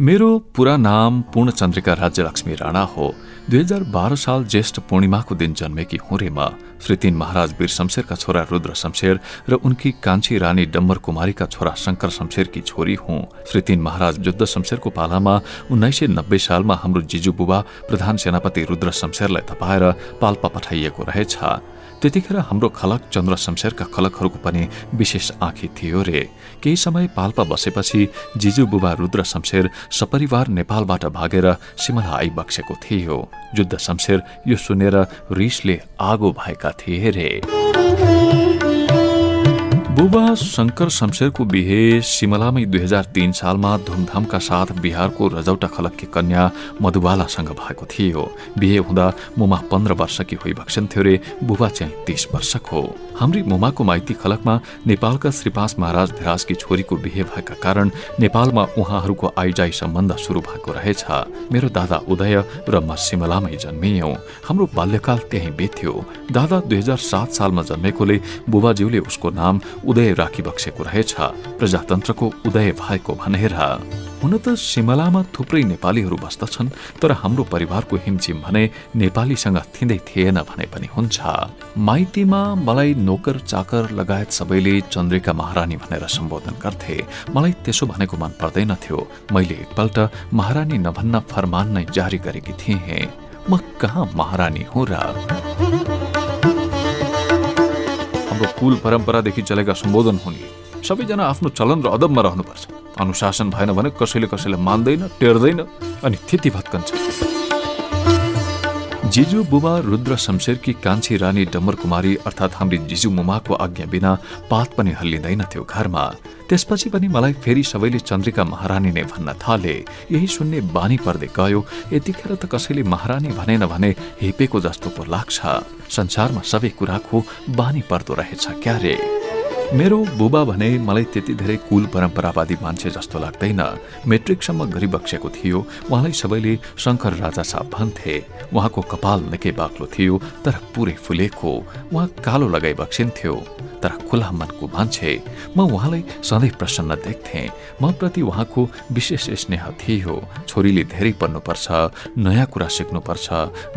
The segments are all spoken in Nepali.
मेरो पुरा नाम पूर्णचन्द्रिका राज्यलक्ष्मी राणा हो। दुई हजार बाह्र साल ज्येष्ठ पूर्णिमाको दिन जन्मेकी हुँ म श्री तीन महाराज वीर शमशेरका छोरा रुद्र शमशेर र उनकी कान्छी रानी डम्बर कुमारीका छोरा शङ्कर शमशेरकी छोरी हुँ। श्री तीन महाराज युद्ध शमशेरको पालामा उन्नाइस सय नब्बे सालमा हाम्रो जिजु बुबा प्रधान सेनापति रुद्र शमशेरलाई तपाएर पाल्पा पठाइएको रहेछ। त्यतिखेर हाम्रो खलक चन्द्र शमशेरका खलकहरूको पनि विशेष आँखी थियो रे। केही समय पाल्पा बसेपछि जिजु बुबा रुद्र शमशेर सपरिवार नेपालबाट भागेर सिमला आइबक्सेको थियो। युद्ध शमशेर यो सुनेर रिसले आगो भएका थिए रे। बुबा शङ्कर शमशेरको बिहे सिमलामै दुई हजार तीन सालमा धुमधामका साथ बिहारको रजौटा खलक्की कन्या मधुबालासँग भएको थियो। बिहे हुँदा मुमा पन्ध्र वर्षकी भक्सन थियो रे बुबा चाहिँ तीस वर्षको हाम्री मुमाको माइती खलकमा नेपालका श्रीपास महाराज धिराजकी छोरीको बिहे भएका कारण नेपालमा उहाँहरूको आइजाई सम्बन्ध सुरु भएको रहेछ। मेरो दादा उदय र म सिमलामै जन्मियौं। हाम्रो बाल्यकाल त्यही बित्यो। दादा दुई सालमा जन्मेकोले बुबाज्यूले उसको नाम उदय राखिबक्सेको रहेछ प्रजातन्त्रको उदय भएको भनेर हुन त सिमलामा थुप्रै नेपालीहरू बस्दछन् तर हाम्रो परिवारको हिमझिम भने नेपालीसँग थिँदै थिएन भने पनि हुन्छ। माइतीमा मलाई नोकर चाकर लगायत सबैले चन्द्रिका महारानी भनेर सम्बोधन गर्थे। मलाई त्यसो भनेको मन पर्दैनथ्यो मैले एकपल्ट महारानी नभन्न फरमान नै जारी गरेकी थिएँ। म कहाँ महारानी हुँ र? हाम्रो कुल परम्परादेखि चलेका सम्बोधन हुने। सबैजना आफ्नो चलन र अदबमा रहनुपर्छ। अनुशासन भएन भने कसैले कसैलाई मान्दैन टेर्दैन अनि थिति भत्कन्छ जिजु बुबा रुद्र शमशेरकी कान्छी रानी डम्बर कुमारी अर्थात् हाम्री जिजु मुमाको आज्ञा बिना पात पनि हल्लिँदैनथ्यो घरमा। त्यसपछि पनि मलाई फेरि सबैले चन्द्रिका महारानी नै भन्न थाले। यही सुन्ने बानी पर्दै गयो यतिखेर त कसैले महारानी भनेन भने हिपेको जस्तो पो लाग्छ। संसारमा सबै कुराको बानी पर्दो रहेछ क्यारे। मेरो बुबा भने मलाई त्यति धेरै कुल परम्परावादी मान्छे जस्तो लाग्दैन। मेट्रिकसम्म गरिबक्सेको थियो। उहाँलाई सबैले शङ्कर राजा साहब भन्थे। उहाँको कपाल निकै बाक्लो थियो तर पुरै फुलेको। उहाँ कालो लगाइ बक्सिन्थ्यो तर खुला मनको मान्छे। म उहाँलाई सधैँ प्रसन्न देख्थे। म प्रति उहाँको विशेष स्नेह थियो। छोरीले धेरै पढ्नुपर्छ नयाँ कुरा सिक्नुपर्छ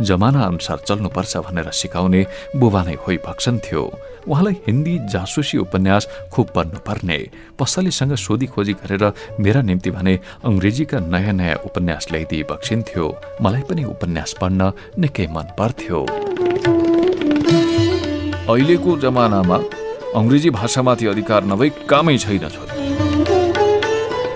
जमाना अनुसार चल्नुपर्छ भनेर सिकाउने बुबा नै होइ भक्सन्थ्यो। उहाँलाई हिन्दी जासुसी उपन्यास खुब पढ्नुपर्ने पसलेसँग सोधी खोजी गरेर मेरा निम्ति भने अङ्ग्रेजीका नयाँ नयाँ उपन्यास ल्याइदिए बक्सिन्थ्यो। मलाई पनि उपन्यास पढ्न निकै मन पर्थ्यो। अहिलेको जमानामा अङ्ग्रेजी भाषामाथि अधिकार नभई कामै छैन छोरी।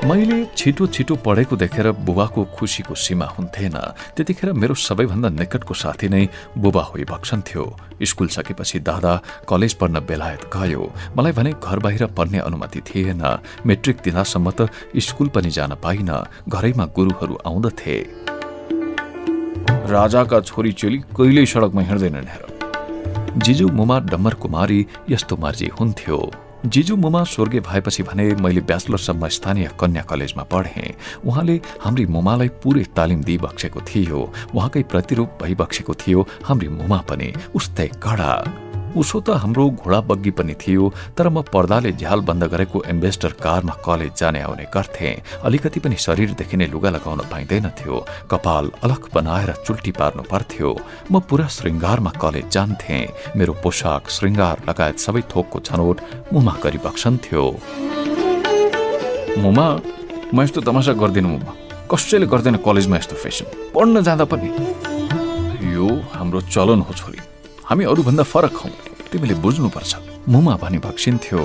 मैले छिटो छिटो पढेको देखेर बुबाको खुसीको सीमा हुन्थेन। त्यतिखेर मेरो सबैभन्दा निकटको साथी नै बुबा होइ भक्सन्थ्यो स्कुल सकेपछि दादा कलेज पढ्न बेलायत गयो। मलाई भने घर बाहिर पढ्ने अनुमति थिएन। मेट्रिक दिँदासम्म त स्कुल पनि जान पाइन। घरैमा गुरुहरू आउँदथे। राजाका छोरी चेली कहिल्यै सडकमा हिँड्दैनन् जिजु मुमा डम्बर कुमारी यस्तो मर्जी हुन्थ्यो। जिजु मुमा स्वर्गीय भएपछि भने मैले ब्याचलरसम्म स्थानीय कन्या कलेजमा पढेँ। उहाँले हाम्री मुमालाई पुरै तालिम दिइबक्सेको थियो। उहाँकै प्रतिरूप भइबक्सेको थियो हाम्री मुमा पनि। उस्तै कडा उसो त हाम्रो घोडा बग्गी पनि थियो तर म पर्दाले झ्याल बन्द गरेको एम्बेस्टर कारमा कलेज जाने आउने गर्थे। अलिकति पनि शरीरदेखि नै लुगा लगाउन पाइँदैनथ्यो कपाल अलग बनाएर चुल्टी पार्नु पर्थ्यो। म पुरा श्रृङ्गारमा कलेज जान्थे। मेरो पोसाक श्रृङ्गार लगायत सबै थोकको छनौट मुमा गरिबक्सन्थ्यो मुमा म यस्तो तमासा गर्दिनँ मुमा। कसैले गर्दैन कलेजमा यस्तो फेसन। पढ्न जाँदा पनि। यो हाम्रो चलन हो छोरी। हामी अरूभन्दा फरक हौ। तिमीले बुझ्नुपर्छ। मुमा भनी भक्सिन्थ्यो।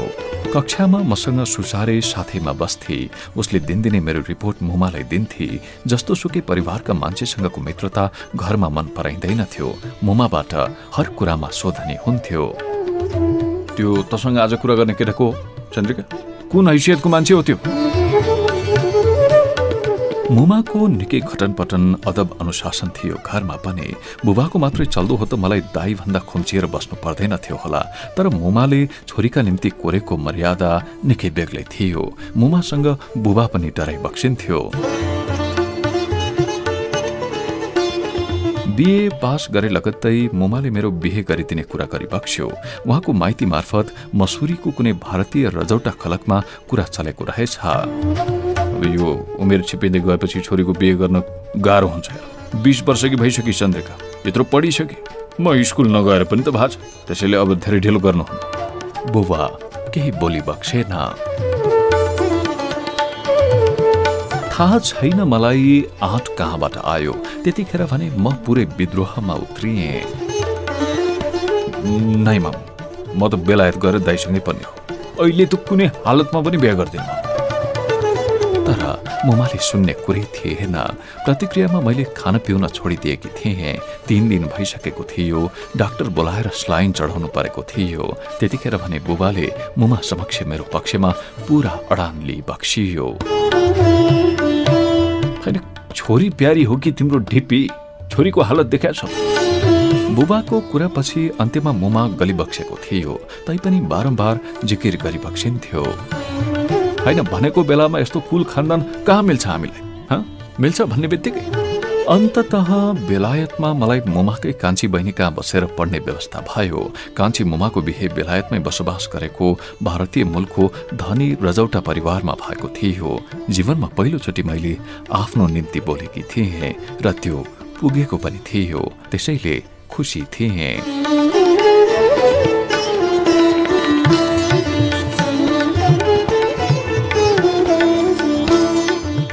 कक्षामा मसँग सुसारे साथैमा बस्थे। उसले दिनदिनै मेरो रिपोर्ट मुमालाई दिन्थे। जस्तो सुकै परिवारका मान्छेसँगको मित्रता घरमा मन पराइँदैनथ्यो। मुमाबाट हर कुरामा सोधनी हुन्थ्यो। त्यो तसँग आज कुरा गर्ने केटाको चन्द्रिका? कुन हैसियतको मान्छे हो त्यो? मुमाको निकै घटनपटन अदब अनुशासन थियो। घरमा पनि बुबाको मात्रै चल्दो हो त मलाई दाई भन्दा खुम्चिएर बस्नु पर्दैन थियो होला। तर मुमाले छोरीका निम्ति कोरेको मर्यादा निकै बेग्लै थियो। मुमासँग बुबा पनि डराइ बक्सिन्थ्यो। बिए पास गरे लगत्तै मुमाले मेरो बिहे गरिदिने कुरा गरी बक्स्यो। उहाँको माइती मार्फत मसुरीको कुनै भारतीय रजौटा खलकमा कुरा चलेको रहेछ। यो उमेर छिपिँदै गएपछि छोरीको बिहे गर्न गाह्रो हुन्छ। बिस वर्षकी भइसके चन्द्रिका यत्रो पढिसके। म स्कुल नगएर पनि त भएको छ। त्यसैले अब धेरै ढिलो गर्नुहुन्न। बुबा केही बोली बक्सेन थाहा छैन मलाई आँट कहाँबाट आयो। त्यतिखेर भने म पुरै विद्रोहमा उत्रिएँ। नै मामु म त बेलायत गएर दाइसँगै पर्ने हो। अहिले त कुनै हालतमा पनि बिहा गर्दिनँ। तर मुमाले सुन्ने कुरै थिएन। प्रतिक्रियामा मैले खान पिउन छोडिदिएकी थिएँ। तिन दिन भइसकेको थियो। डाक्टर बोलाएर स्लाइन चढाउनु परेको थियो। त्यतिखेर भने बुबाले मुमा समक्ष मेरो पक्षमा पुरा अडान लिई बक्सियो छोरी प्यारी हो कि तिम्रो ढिप्पी छोरीको हालत देखाएछ। बुबाको कुरापछि अन्त्यमा मुमा गलिबक्सेको थियो। तैपनि बारम्बार जिकिर गरिबक्सिन्थ्यो। होइन भनेको बेलामा यस्तो कुल खानदान कहाँ मिल्छ हामीलाई? मिल्छ भन्ने बित्तिकै। अन्तत बेलायतमा मलाई मुमाकै कान्छी बहिनी कहाँ बसेर पढ्ने व्यवस्था भयो। कान्छी मुमाको बिहे बेलायतमै बसोबास गरेको भारतीय मूलको धनी रजौटा परिवारमा भएको थियो। जीवनमा पहिलोचोटि मैले आफ्नो निम्ति बोलेकी थिएँ र त्यो पुगेको पनि थियो। त्यसैले खुसी थिएँ।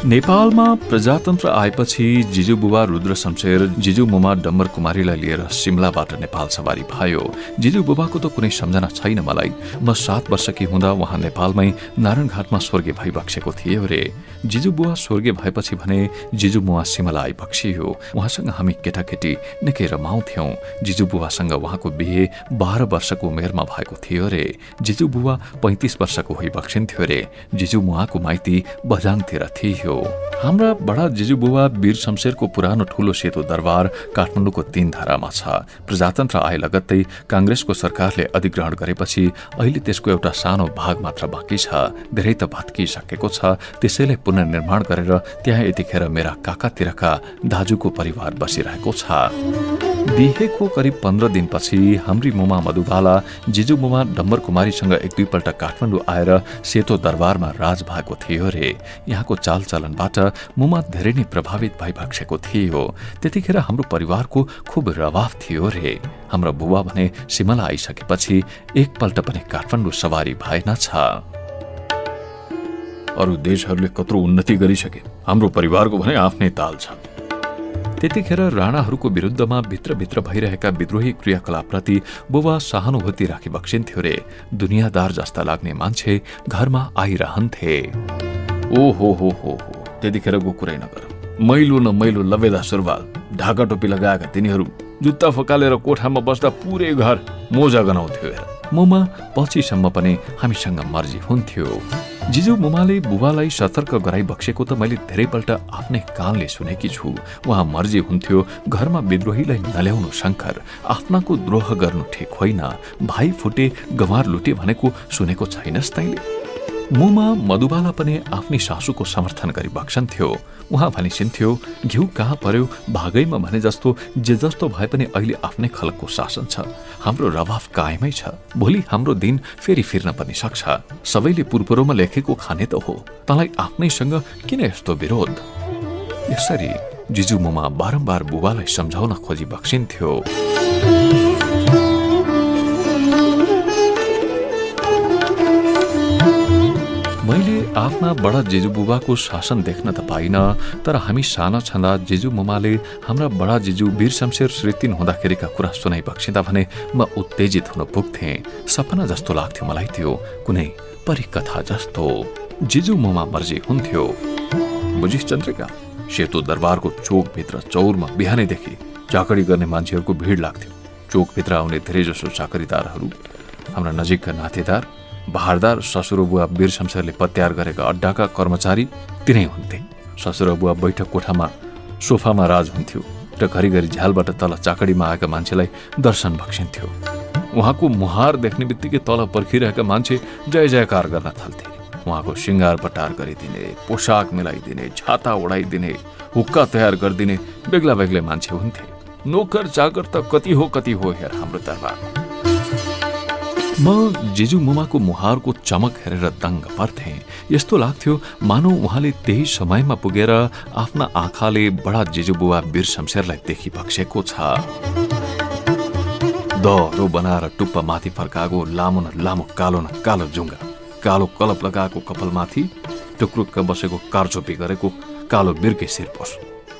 नेपालमा प्रजातन्त्र आएपछि जिजु बुबा रुद्र शमशेर जिजु मुमा डम्बर कुमारीलाई लिएर सिमलाबाट नेपाल सवारी भयो। जिजु बुबाको त कुनै सम्झना छैन मलाई। म सात वर्षकी हुँदा उहाँ नेपालमै नारायणघाटमा स्वर्गीय भइबक्सेको थियो रे जिजु बुवा स्वर्गीय भएपछि भने जिजु मुवा सिमला आइबक्सियो उहाँसँग हामी केटाकेटी निकै रमाउँथ्यौं जिजु बुवासँग उहाँको बिहे बाह्र वर्षको उमेरमा भएको थियो रे जिजु बुवा पैतिस वर्षको होइबक्सिन्थ्यो रे जिजु मुवाको माइती बजाङतिर थियो हाम्रा बडा जिजुबुवा वीर शमशेरको पुरानो ठूलो सेतो दरबार काठमाडौँको तीन धारामा छ प्रजातन्त्र आए लगत्तै काङ्ग्रेसको सरकारले अधिग्रहण गरेपछि अहिले त्यसको एउटा सानो भाग मात्र बाँकी छ धेरै त भत्किसकेको छ त्यसैलाई पुनर्निर्माण गरेर त्यहाँ यतिखेर मेरा काकातिरका दाजुको परिवार बसिरहेको छ। बिहेको करिब पन्ध्र दिनपछि हाम्री मुमा मधुबाला जिजु मुमा डम्बर कुमारीसँग एक दुईपल्ट काठमाडौँ आएर सेतो दरबारमा राज भएको थियो रे। यहाँको चालचलनबाट मुमा धेरै नै प्रभावित भइभागेको थियो। त्यतिखेर हाम्रो परिवारको खुब रवाफ थियो रे। हाम्रो बुबा भने सिमला आइसकेपछि एकपल्ट पनि काठमाडौँ सवारी भएन छ। अरू देशहरूले कत्रो उन्नति गरिसके। हाम्रो परिवारको भने आफ्नै ताल छ। त्यतिखेर राणाहरूको विरुद्धमा भित्रभित्र भइरहेका विद्रोही क्रियाकलापप्रति बुबा सहानुभूति राखी बक्सिन्थ्यो रे। दुनियाँदार जस्ता लाग्ने मान्छे घरमा आइरहन्थे। ओ हो हो हो हो त्यतिखेरको कुरै नगर मैलो न मैलो लबेदा सुरवाल ढाका टोपी लगाएका तिनीहरू जुत्ता फकालेर कोठामा बस्दा पुरै घर मोजा गनाउँथ्यो मोमा पछिसम्म पनि हामीसँग मर्जी हुन्थ्यो। जिजु मुमाले बुबालाई सतर्क गराई बक्सेको त मैले धेरैपल्ट आफ्नै कानले सुनेकी छु। उहाँ मर्जी हुन्थ्यो घरमा विद्रोहीलाई नल्याउनु शङ्कर आफ्नाको द्रोह गर्नु ठिक होइन। भाइ फुटे गवार लुटे भनेको सुनेको छैनस् तैले। मुमा मधुबाला पनि आफ्नै सासूको समर्थन गरी बक्सन्थ्यो उहाँ भनिसिन्थ्यो घिउ कहाँ पर्यो? भागैमा भने जस्तो जे जस्तो भए पनि अहिले आफ्नै खलकको शासन छ। हाम्रो रवाफ कायमै छ। भोलि हाम्रो दिन फेरि फिर्न पनि सक्छ। सबैले पुरपुरोमा लेखेको खाने त हो। तँलाई आफ्नैसँग किन यस्तो विरोध? यसरी जिजु मुमा बारम्बार बुबालाई सम्झाउन खोजी बक्सिन्थ्यो। आफ्ना बडा जेजुबुबाको शासन देख्न त पाइन तर हामी साना छँदा जेजु मुमाले हाम्रा बडा जेजु वीर शमशेर श्री तिन हुँदाखेरिका कुरा सुनाइ बक्सिँदा भने म उत्तेजित हुन पुग्थेँ। सपना जस्तो लाग्थ्यो मलाई त्यो कुनै परिकथा जस्तो जिजु मुमा मर्जी हुन्थ्यो। बुझिस चन्द्रिका सेतो दरबारको चोकभित्र चौरमा बिहानैदेखि चाकडी गर्ने मान्छेहरूको भिड लाग्थ्यो। चोकभित्र आउने धेरैजसो चाकरीदारहरू हाम्रा नजिकका नातेदार भारदार ससुरोबुवा वीर शमशेरले पत्यार गरेका अड्डाका कर्मचारी तिनै हुन्थे। ससुरोबुवा बैठक कोठामा सोफामा राज हुन्थ्यो र घरिघरि झ्यालबाट तल चाकडीमा आएका मान्छेलाई दर्शन भक्सिन्थ्यो उहाँको मुहार देख्ने बित्तिकै तल पर्खिरहेका मान्छे जय जयकार गर्न थाल्थे। उहाँको सिङ्गार पटार गरिदिने पोसाक मिलाइदिने छाता ओढाइदिने हुक्का तयार गरिदिने बेग्ला बेग्लै मान्छे हुन्थे। नोकर चाकर त कति हो कति हो हेर हाम्रो दरबारमा। म जिजु मुमाको मुहारको चमक हेरेर दङ्ग पर्थे। यस्तो लाग्थ्यो मानव उहाँले त्यही समयमा पुगेर आफ्ना आँखाले बडा जिजुबुवा वीर शमशेरलाई देखिबक्सेको छ। दरो बनाएर टुप्प माथि फर्काएको लामो न लामो कालो न कालो जुङ्गा कालो कलप लगाएको कपालमाथि टुक्रुक्क बसेको कारचोपी गरेको कालो बिर्के शिरपोस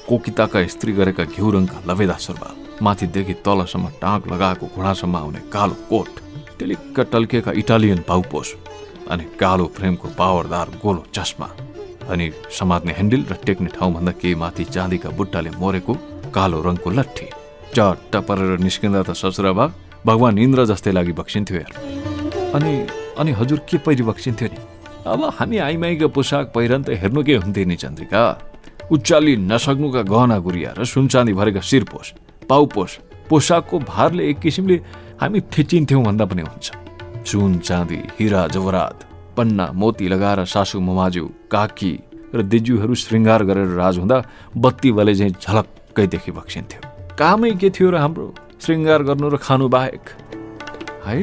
कोकिताका स्त्री गरेका घिउ रङका लभेदा सुरुवाल माथिदेखि तलसम्म टाँक लगाएको घुँडासम्म आउने कालो कोट। टेलिक्क टल्किएका इटालियन पाउपोस अनि कालो फ्रेमको पावरदार गोलो चस्मा अनि समात्ने ह्यान्डल र टेक्ने ठाउँभन्दा केही माथि चाँदीका बुट्टाले मोरेको कालो रङको लट्ठी। चट्ट परेर निस्किँदा त ससुराबा भगवान् इन्द्र जस्तै लागि बक्सिन्थ्यो यार। अनि अनि हजुर के पहिरी बक्सिन्थ्यो नि? अब हामी आइमाईका पोसाक पहिरन त हेर्नु के हुन्थे नि चन्द्रिका? उच्चाली नसक्नुका गहना गुरिया र सुनचाँदी भरेका शिरपोस पाउपोस पोसाकको भारले एक किसिमले हामी थिचिन्थ्यौँ भन्दा पनि हुन्छ। सुन चाँदी हिरा जवरात पन्ना मोती लगाएर सासु ममाजु काकी र दिजुहरू श्रृङ्गार गरेर राज हुँदा बत्ती वाले चाहिँ झलक्कै देखि बक्सिन्थ्यो। कामै के थियो र हाम्रो श्रृङ्गार गर्नु र खानु बाहेक? है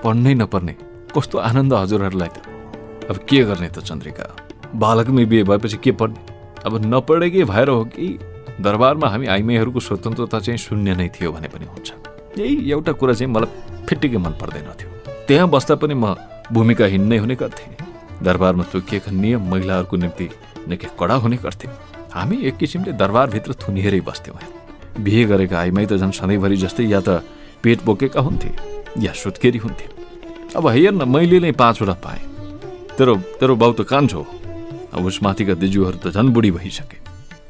पढ्नै नपर्ने। कस्तो आनन्द हजुरहरूलाई त। अब के गर्ने त चन्द्रिका? बालकमै बिहे भएपछि के पढ्ने? अब नपढेकै भएर हो कि दरबारमा हामी आइमाईहरूको स्वतन्त्रता चाहिँ शून्य नै थियो भने पनि हुन्छ। यही एउटा कुरा चाहिँ मलाई फिट्टिकै मन पर्दैनथ्यो त्यहाँ बस्दा पनि म भूमिकाहीन नै हुने गर्थेँ। दरबारमा तोकिएका नियम महिलाहरूको निम्ति निकै कडा हुने गर्थे। हामी एक किसिमले दरबारभित्र थुनिएरै बस्थ्यौँ बिहे गरेका आइमाई त झन् सधैँभरि जस्तै या त पेट बोकेका हुन्थे या सुत्केरी हुन्थे। अब हेर न मैले नै पाँचवटा पाएँ। तेरो तेरो बाउ त कान्छो अब उसमाथिका दिजुहरू त झन् बुढी भइसके।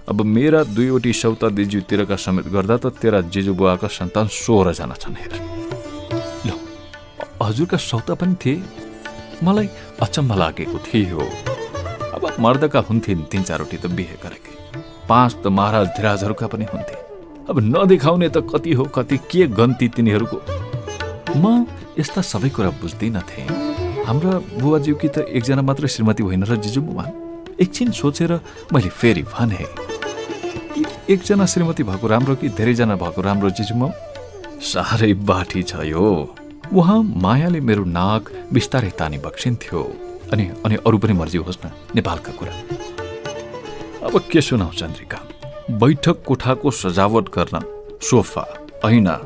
अब मेरा दुईवटी सौता दिजुतिरका समेत गर्दा त तेरा जिजुबुवाका सन्तान सोह्रजना छन् हेर। ल हजुरका सौता पनि थिए? मलाई अचम्म लागेको थियो। अब मर्दका हुन्थे तिन चारवटी त बिहे गरेकै। पाँच त महाराज धिराजहरूका पनि हुन्थे। अब नदेखाउने त कति हो कति के गन्ती तिनीहरूको। म यस्ता सबै कुरा बुझ्दिनथे। हाम्रा बुवाज्यूकी त एकजना मात्र श्रीमती होइन र जिजु बुवा एकछिन सोचेर मैले फेरि भने एकजना श्रीमती भएको राम्रो कि धेरैजना भएको राम्रो चिजमा साह्रै बाठी छ यो। उहाँ मायाले मेरो नाक बिस्तारै तानी बक्सिन्थ्यो। अनि अनि अरू पनि मर्जी होस् न नेपालका कुरा। अब के सुनाउ चन्द्रिका? बैठक कोठाको सजावट गर्न सोफा ऐना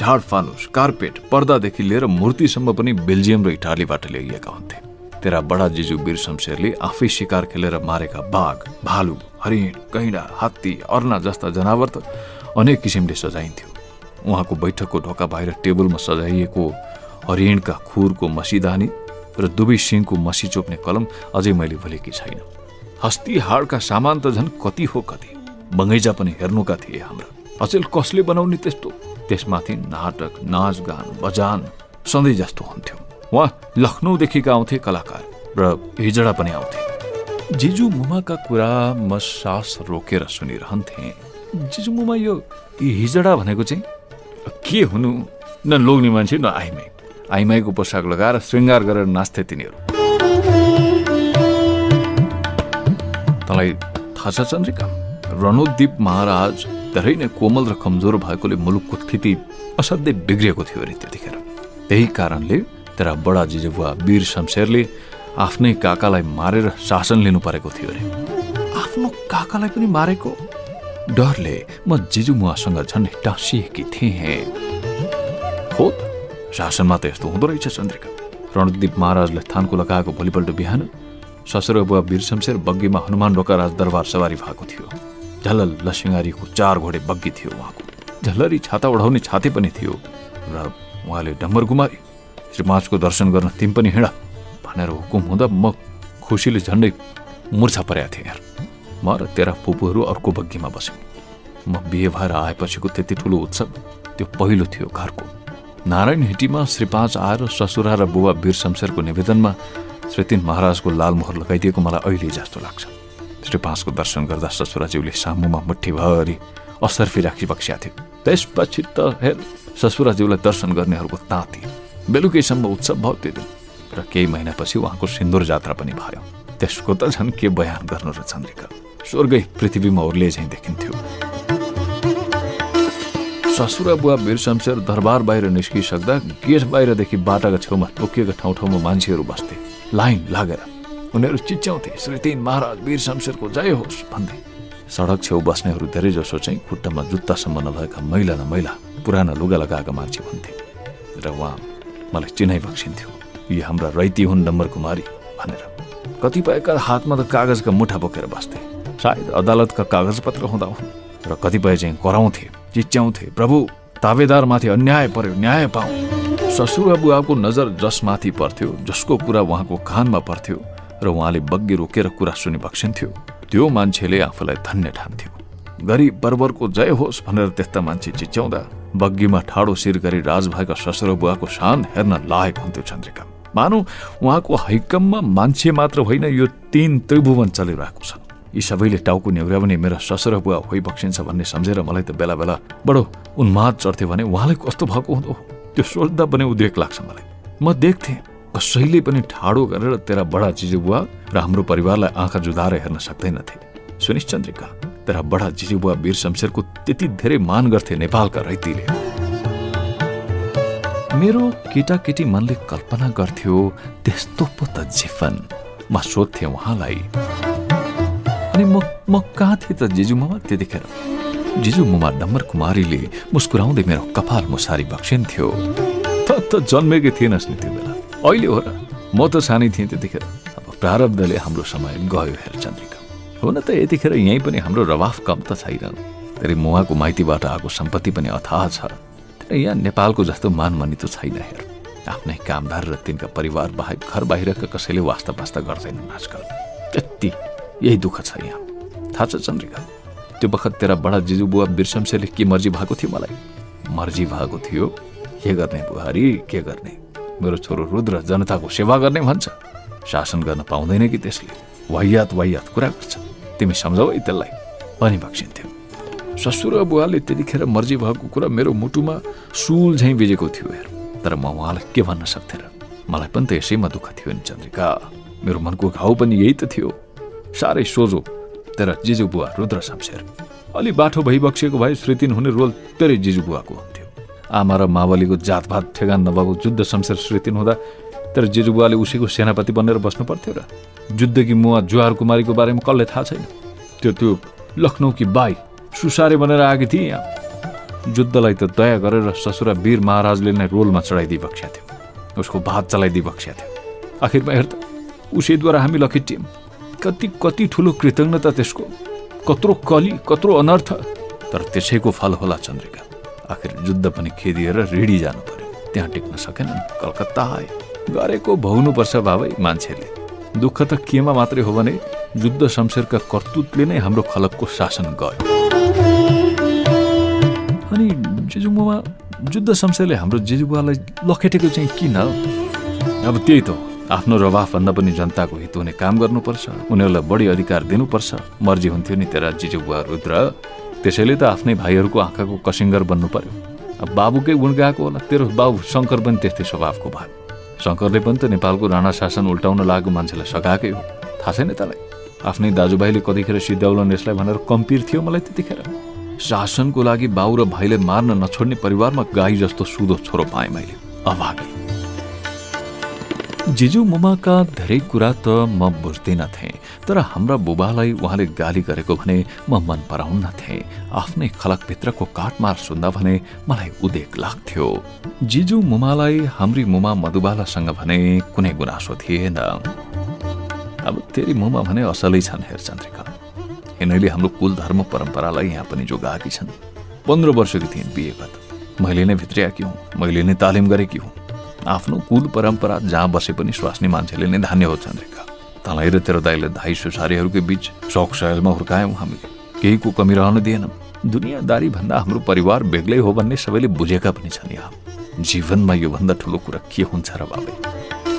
झाड फानुस कार्पेट पर्दादेखि लिएर मूर्तिसम्म पनि बेल्जियम र इटालीबाट ल्याइएका हुन्थे। तेरा बडा जिजु वीर शमशेरले आफै शिकार खेलेर मारेका बाघ भालु हरिण कैँडा हात्ती अर्ना जस्ता जनावर त अनेक किसिमले सजाइन्थ्यो। उहाँको बैठकको ढोका बाहिर टेबलमा सजाइएको हरिणका खुरको मसिदानी र दुवै सिङको मसी चोप्ने कलम अझै मैले भुलेकी छैन। हस्ती हाडका सामान त झन् कति हो कति बङ्गैजा पनि हेर्नुका थिए हाम्रा। अचेल कसले बनाउने त्यस्तो? त्यसमाथि नाटक नाचगान बजान सधैँ जस्तो हुन्थ्यो। उहाँ लखनौदेखिका आउँथे कलाकार र हिजडा पनि आउँथे। जिजु मुमाका कुरा म सास रोकेर सुनिरहन्थे। जिजु मुमा यो हिजडा भनेको चाहिँ के हुनु? न लोग्ने मान्छे न आइमाई। आइमाईको पोसाक लगाएर श्रृङ्गार गरेर नाच्थे तिनीहरू। तँलाई थाहा छ चन्द्रिका? रणोद्दीप महाराज धेरै नै कोमल र कमजोर भएकोले मुलुकको स्थिति असाध्यै बिग्रिएको थियो अरे त्यतिखेर। त्यही कारणले तेरा बडा जिजुबुवा वीर शमशेरले आफ्नै काकालाई मारेर शासन लिनु परेको थियो अरे। आफ्नो काकालाई पनि मारेको? डरले म जिजुमुवासँग झन् टाँसिएकी थिएँ। हो शासनमा त यस्तो हुँदो रहेछ चन्द्रिका। रणदीप महाराजले थानको लगाएको भोलिपल्ट बिहान ससुरबुवा वीर शमशेर बग्गीमा हनुमान राज दरबार सवारी भएको थियो। झलल लसिङ्गारीको चार घोडे बग्गी थियो उहाँको। झलरी छाता ओढाउने छाते पनि थियो र उहाँले डम्बर गुमारी श्रीमाजको दर्शन गर्न तिमी पनि हिँड भनेर हुकुम हुँदा म खुसीले झन्डै मुर्छा परेका थिएँ यार। म र तेरा फुपूहरू अर्को बग्गीमा बस्यौँ। म बिहे भएर आएपछिको त्यति ठुलो उत्सव त्यो पहिलो थियो घरको। नारायण हिटीमा श्री पाँच आएर ससुरा र बुबा वीर शमशेरको निवेदनमा श्रीतिन महाराजको लालमोहर लगाइदिएको मलाई अहिले जस्तो लाग्छ। श्री पाँचको दर्शन गर्दा ससुराज्यूले सामुमा मुठीभरि असर्फी राखी बक्स्या थियो। त्यसपछि त हेर ससुराज्यूलाई दर्शन गर्नेहरूको ताती। बेलुकैसम्म उत्सव भयो त्यो दिन। र केही महिनापछि उहाँको सिन्दुर जात्रा पनि भयो। त्यसको त झन् के बयान गर्नु र चन्द्रिका? स्वर्गै पृथ्वीमा ओर्ले झैँ देखिन्थ्यो। ससुरा बुवा वीर शमशेर दरबार बाहिर निस्किसक्दा गेट बाहिरदेखि बाटाको छेउमा तोकिएको ठाउँ ठाउँमा मान्छेहरू बस्थे। लाइन लागेर। उनीहरू चिच्याउँथे श्रीतीन महाराज वीर शमशेरको जय होस् भन्दै सडक छेउ बस्नेहरू धेरै जसो चाहिँ खुट्टामा जुत्तासम्म नभएका मैला न मैला पुराना लुगा लगाएका मान्छे हुन्थे। र उहाँ मलाई चिनाइ बक्सिन्थ्यो यी हाम्रा रैती हुन् डम्बर कुमारी भनेर। कतिपयका हातमा त कागजका मुठा बोकेर बस्थे। सायद अदालतका कागजपत्र हुँदा हुन्। र कतिपय चाहिँ कराउँथे चिच्याउँथे प्रभु ताबेदारमाथि अन्याय पर्यो न्याय पाऊ। ससुरा बुवाको नजर जसमाथि पर्थ्यो जसको कुरा उहाँको कानमा पर्थ्यो र उहाँले बग्गी रोकेर कुरा सुनि बक्सिन्थ्यो त्यो मान्छेले आफूलाई धन्य ठान्थ्यो। गरिब बर्बरको जय होस् भनेर त्यस्ता मान्छे चिच्याउँदा बग्गीमा ठाडो शिर गरी राज भएका ससुरा बुवाको शान हेर्न लायक हुन्थ्यो चन्द्रिका। मानौ उहाँको हैकममा मान्छे मात्र होइन यो तीन त्रिभुवन चलिरहेको छ यी सबैले टाउको न्यौरा भने मेरा ससुरा बुवा होइ बक्सिन्छ भन्ने सम्झेर मलाई त बेला बेला बडो उन्माद चढ्थ्यो भने उहाँलाई कस्तो भएको हुँदो? त्यो सोच्दा पनि उद्वेग लाग्छ मलाई। म देख्थेँ कसैले पनि ठाडो गरेर तेरा बडा जिजु बुवा र हाम्रो परिवारलाई आँखा जुदाएर हेर्न सक्दैनथे। सुनिस चन्द्रिका तेरा बडा जिजु बुवा वीर शमशेरको त्यति धेरै मान गर्थे नेपालका रैतीले मेरो केटाकेटी मनले कल्पना गर्थ्यो त्यस्तो पो त जीवन म सोध्थेँ उहाँलाई अनि म म कहाँ थिएँ त जिजु मामा? त्यतिखेर जिजु मुमा डम्बर कुमारीले मुस्कुराउँदै मेरो कपाल मुसारी बक्सिन्थ्यो। त त जन्मेकै थिएनस् नि त्यो बेला। अहिले हो र। म त सानै थिएँ त्यतिखेर। अब प्रारब्धले हाम्रो समय गयो हेर हुन त यतिखेर यहीँ पनि हाम्रो रवाफ कम त छैन। धेरै मुहाको माइतीबाट आएको सम्पत्ति पनि अथाह छ। तर यहाँ नेपालको जस्तो मानमनी त छैन हेर। आफ्नै कामदार र तिनका परिवार बाहेक घर बाहिरका कसैले वास्ता पास्ता गर्दैनन् आजकल। त्यति यही दुःख छ यहाँ। थाहा छ चन्द्रिका त्यो बखत तेरा बडा जिजु बुवा बिरसमसेले के मर्जी भएको थियो मलाई? मर्जी भएको थियो? के गर्ने बुहारी? के गर्ने? मेरो छोरो रुद्र जनताको सेवा गर्ने भन्छ। शासन गर्न पाउँदैन कि त्यसले? वाहियात वाहियात कुरा गर्छ। तिमी सम्झौ है त्यसलाई? पनि बक्सिन्थ्यो ससुर बुवाले त्यतिखेर मर्जी भएको कुरा मेरो मुटुमा सुल झैँ बिजेको थियो हेर। तर म उहाँलाई के भन्न सक्थेँ र? मलाई पनि त यसैमा दुःख थियो नि चन्द्रिका। मेरो मनको घाउ पनि यही त थियो। साह्रै सोझो। तेरा जिजु बुवा रुद्र शमशेर अलि बाठो भइबक्सिएको भए श्रीतिन हुने रोल तेरै जिजु बुवाको हुन्थ्यो। आमा र मावलीको जातभात ठेगान नभएको जुद्ध शमशेर श्रीतिन हुँदा तर जिजु बुवाले उसैको सेनापति बनेर बस्नु पर्थ्यो र जुद्धकी मुवा जुहार कुमारीको बारेमा कसले थाहा छैन? त्यो त्यो लखनौकी बाई सुसारे बनेर आएकी थिए यहाँ। जुद्धलाई त दया गरेर ससुरा वीर महाराजले नै रोलमा चढाइदिई बक्स्या थियो। उसको भात चलाइदिई बक्स्या थियो। आखिरमा हेर त उसैद्वारा हामी लखिटियौँ कति कति ठुलो कृतज्ञता त्यसको। कत्रो कली कत्रो अनर्थ। तर त्यसैको फल होला चन्द्रिका। आखिर जुद्ध पनि खेदिएर रिडी जानु पर्यो। त्यहाँ टिक्न सकेन कलकत्ता आए। गरेको भोग्नुपर्छ बाबै मान्छेले। दुःख त केमा मात्रै हो भने जुद्ध शमशेरका कर्तुतले नै हाम्रो खलकको शासन गयो। अनि जिजुमुमा जुद्ध शमशेरले हाम्रो जिजुबुवालाई लखेटेको चाहिँ किन? अब त्यही त आफ्नो रवाफभन्दा पनि जनताको हित हुने काम गर्नुपर्छ। उनीहरूलाई बढी अधिकार दिनुपर्छ। मर्जी हुन्थ्यो नि तेरा जिजु बुवा रुद्र। त्यसैले त आफ्नै भाइहरूको आँखाको कसिङ्गर बन्नु पर्यो। अब बाबुकै गुण गएको होला। तेरो बाबु शङ्कर पनि त्यस्तै स्वभावको भयो शङ्करले पनि त नेपालको राणा शासन उल्टाउन लागेको मान्छेलाई सघाएकै हो। थाहा छैन तँलाई आफ्नै दाजुभाइले कतिखेर सिद्ध्याउलन यसलाई भनेर कम्पिर थियो मलाई त्यतिखेर। शासनको लागि बाउ र भाइले मार्न नछोड्ने परिवारमा गाई जस्तो सुधो छोरो पाएँ मैले। अभागी। जिजु मुमाका धेरै कुरा त म बुझ्दिन थिएँ तर हाम्रा बुबालाई उहाँले गाली गरेको भने म मन पराउन थिएँ आफ्नै खलकभित्रको काटमार सुन्दा भने मलाई उदेक लाग्थ्यो। जिजु मुमालाई हाम्री मुमा मधुबालासँग भने कुनै गुनासो थिएन। अब तेरी मुमा भने असलै छन् हेर चन्द्रिका। यिनीहरूले हाम्रो कुल धर्म परम्परालाई यहाँ पनि जोगाएकी छन्। पन्ध्र वर्षकी थिइन् बिहे मैले नै भित्रियाकी हुँ मैले नै तालिम गरेकी हुँ। आफ्नो कुल परम्परा जहाँ बसे पनि स्वास्नी मान्छेले नै धान्य हो चन्द्रिका तँलाई र तेरो दाईले धाई सुसारीहरूकै बीच शौक सयलमा हुर्कायौँ हामीले। केहीको कमी रहन दिएनौँ दुनियाँदारी भन्दा हाम्रो परिवार बेग्लै हो भन्ने सबैले बुझेका पनि छन् यहाँ। जीवनमा योभन्दा ठुलो कुरा के हुन्छ र बाबै?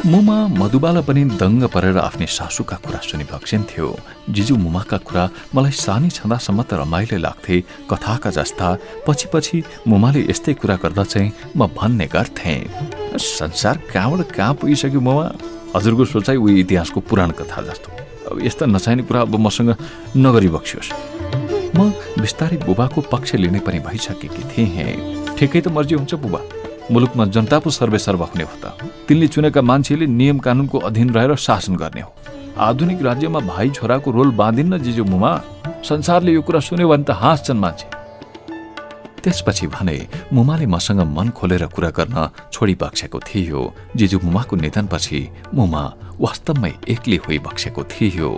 मुमा मधुबाला पनि दङ्ग परेर आफ्नै सासूका कुरा सुनि थियो। जिजु मुमाका कुरा मलाई सानी छँदासम्म त रमाइलो लाग्थे कथाका जस्ता। पछि पछि मुमाले यस्तै कुरा गर्दा चाहिँ म भन्ने गर्थेँ। संसार कहाँबाट कहाँ पुगिसक्यो मुमा? हजुरको सोचाइ उयो इतिहासको पुराण कथा जस्तो। अब यस्ता नचाहिने कुरा अब मसँग नगरी बक्सियोस्। म बिस्तारै बुबाको पक्ष लिने पनि भइसकेकी थिएँ। ठिकै त मर्जी हुन्छ बुबा। मुलुकमा जनता पो सर्वे सर्व हुने हो त। तिनले चुनेका मान्छेले नियम कानुनको अधीन रहेर शासन गर्ने हो। आधुनिक राज्यमा भाइ छोराको रोल बाँधिन्न जिजु मुमा संसारले यो कुरा सुन्यो भने त हाँस्छन् मान्छे। त्यसपछि भने मुमाले मसँग मन खोलेर कुरा गर्न छोडिबक्सेको थियो। जिजु मुमाको निधनपछि मुमा वास्तवमै एक्लै बक्सेको थियो।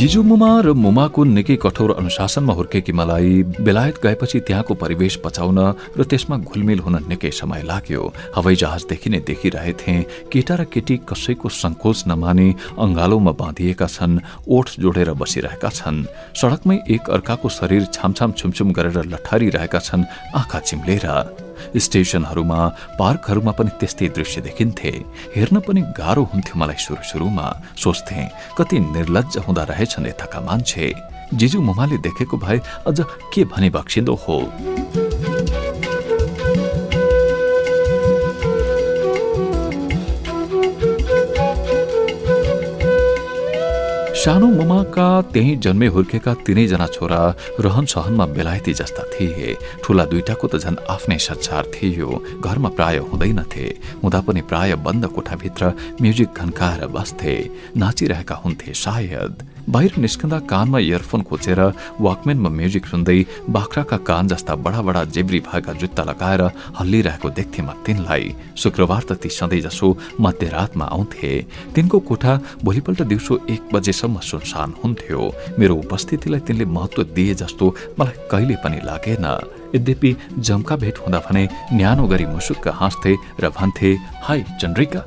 जिजु मुमा र मुमाको निकै कठोर अनुशासनमा हुर्केकी मलाई बेलायत गएपछि त्यहाँको परिवेश पचाउन र त्यसमा घुलमिल हुन निकै समय लाग्यो। हवाई जहाजदेखि नै देखिरहेथे केटा र केटी कसैको सङ्कोच नमाने अङ्गालोमा बाँधिएका छन् ओठ जोडेर बसिरहेका छन्। सडकमै एक अर्काको शरीर छामछाम छुमछुम गरेर लठारिरहेका छन् आँखा चिम्लेर। स्टेशनहरूमा पार्कहरूमा पनि त्यस्तै दृश्य देखिन्थे। हेर्न पनि गाह्रो हुन्थ्यो मलाई सुरु सुरुमा। सोच्थे कति निर्लज हुँदा रहेछन् यताका मान्छे। जिजु मुमाले देखेको भए अझ के भने बक्सिँदो हो? सानो मुमाका त्यही जन्मे हुर्केका तिनैजना छोरा रहन सहनमा बेलायती जस्ता थिए। ठुला दुईटाको त झन् आफ्नै संसार थियो। घरमा प्राय हुँदैनथे हुँदा पनि प्राय बन्द कोठाभित्र म्युजिक घन्काएर बस्थे। नाचिरहेका हुन्थे सायद। बाहिर निस्कँदा कानमा इयरफोन खोजेर वाकम्यानमा म्युजिक सुन्दै बाख्राका कान जस्ता बडा बडा जेब्री भएका जुत्ता लगाएर हल्लिरहेको देख्थे म तिनलाई। शुक्रबार त ती सधैँ जसो मध्यरातमा आउँथे। तिनको कोठा भोलिपल्ट दिउँसो एक बजेसम्म सुनसान हुन्थ्यो। मेरो उपस्थितिलाई तिनले महत्व दिए जस्तो मलाई कहिले पनि लागेन। यद्यपि जम्का भेट हुँदा भने न्यानो गरी मुसुक्क हाँस्थे र भन्थे हाई चन्द्रिका!